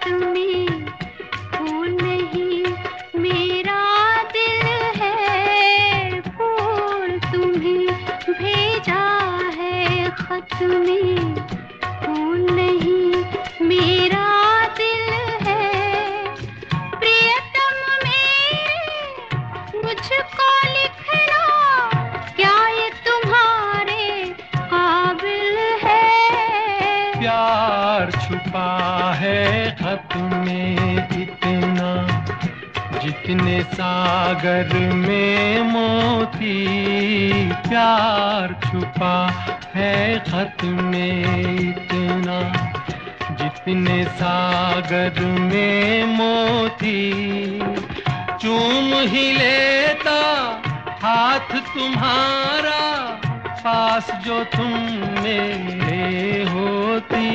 प्यार छुपा है खत में इतना जितने सागर में मोती प्यार छुपा है खत में इतना, जितने सागर में मोती चूम ही लेता हाथ तुम्हारा पास जो तुम मेरे होती।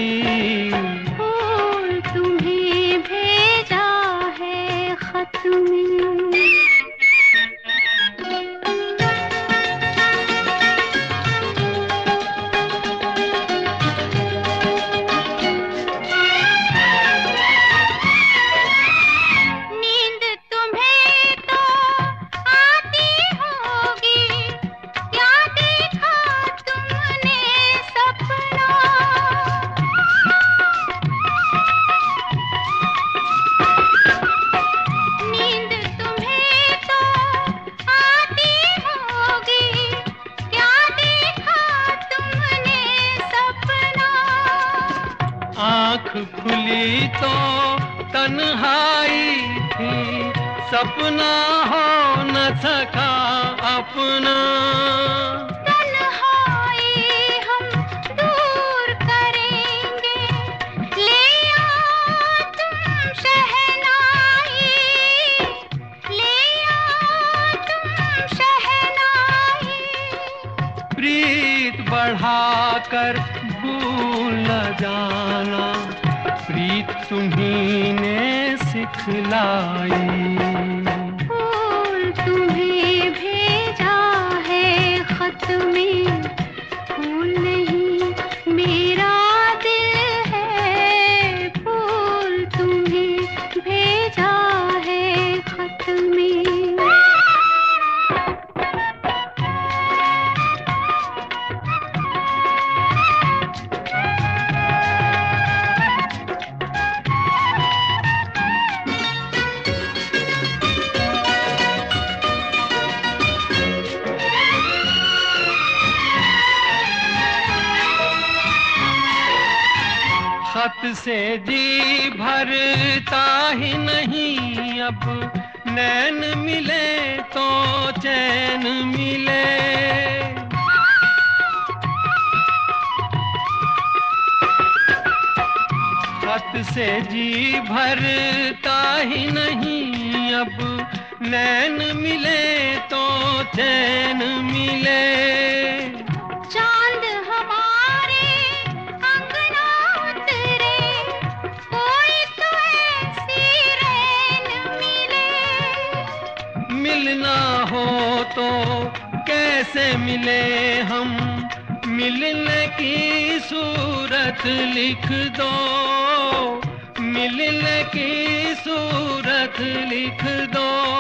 आँख खुली तो तन्हाई थी। सपना हो न सका अपना। प्रीत बढ़ाकर भूल न जाना सिखलाई खत से जी भरता ही नहीं अब। नैन मिले तो चैन मिले। खत से जी भरता ही नहीं अब। नैन मिले तो चैन मिले। चाँद मिले ना हो तो कैसे मिले हम? मिलने की सूरत लिख दो। मिलने की सूरत लिख दो।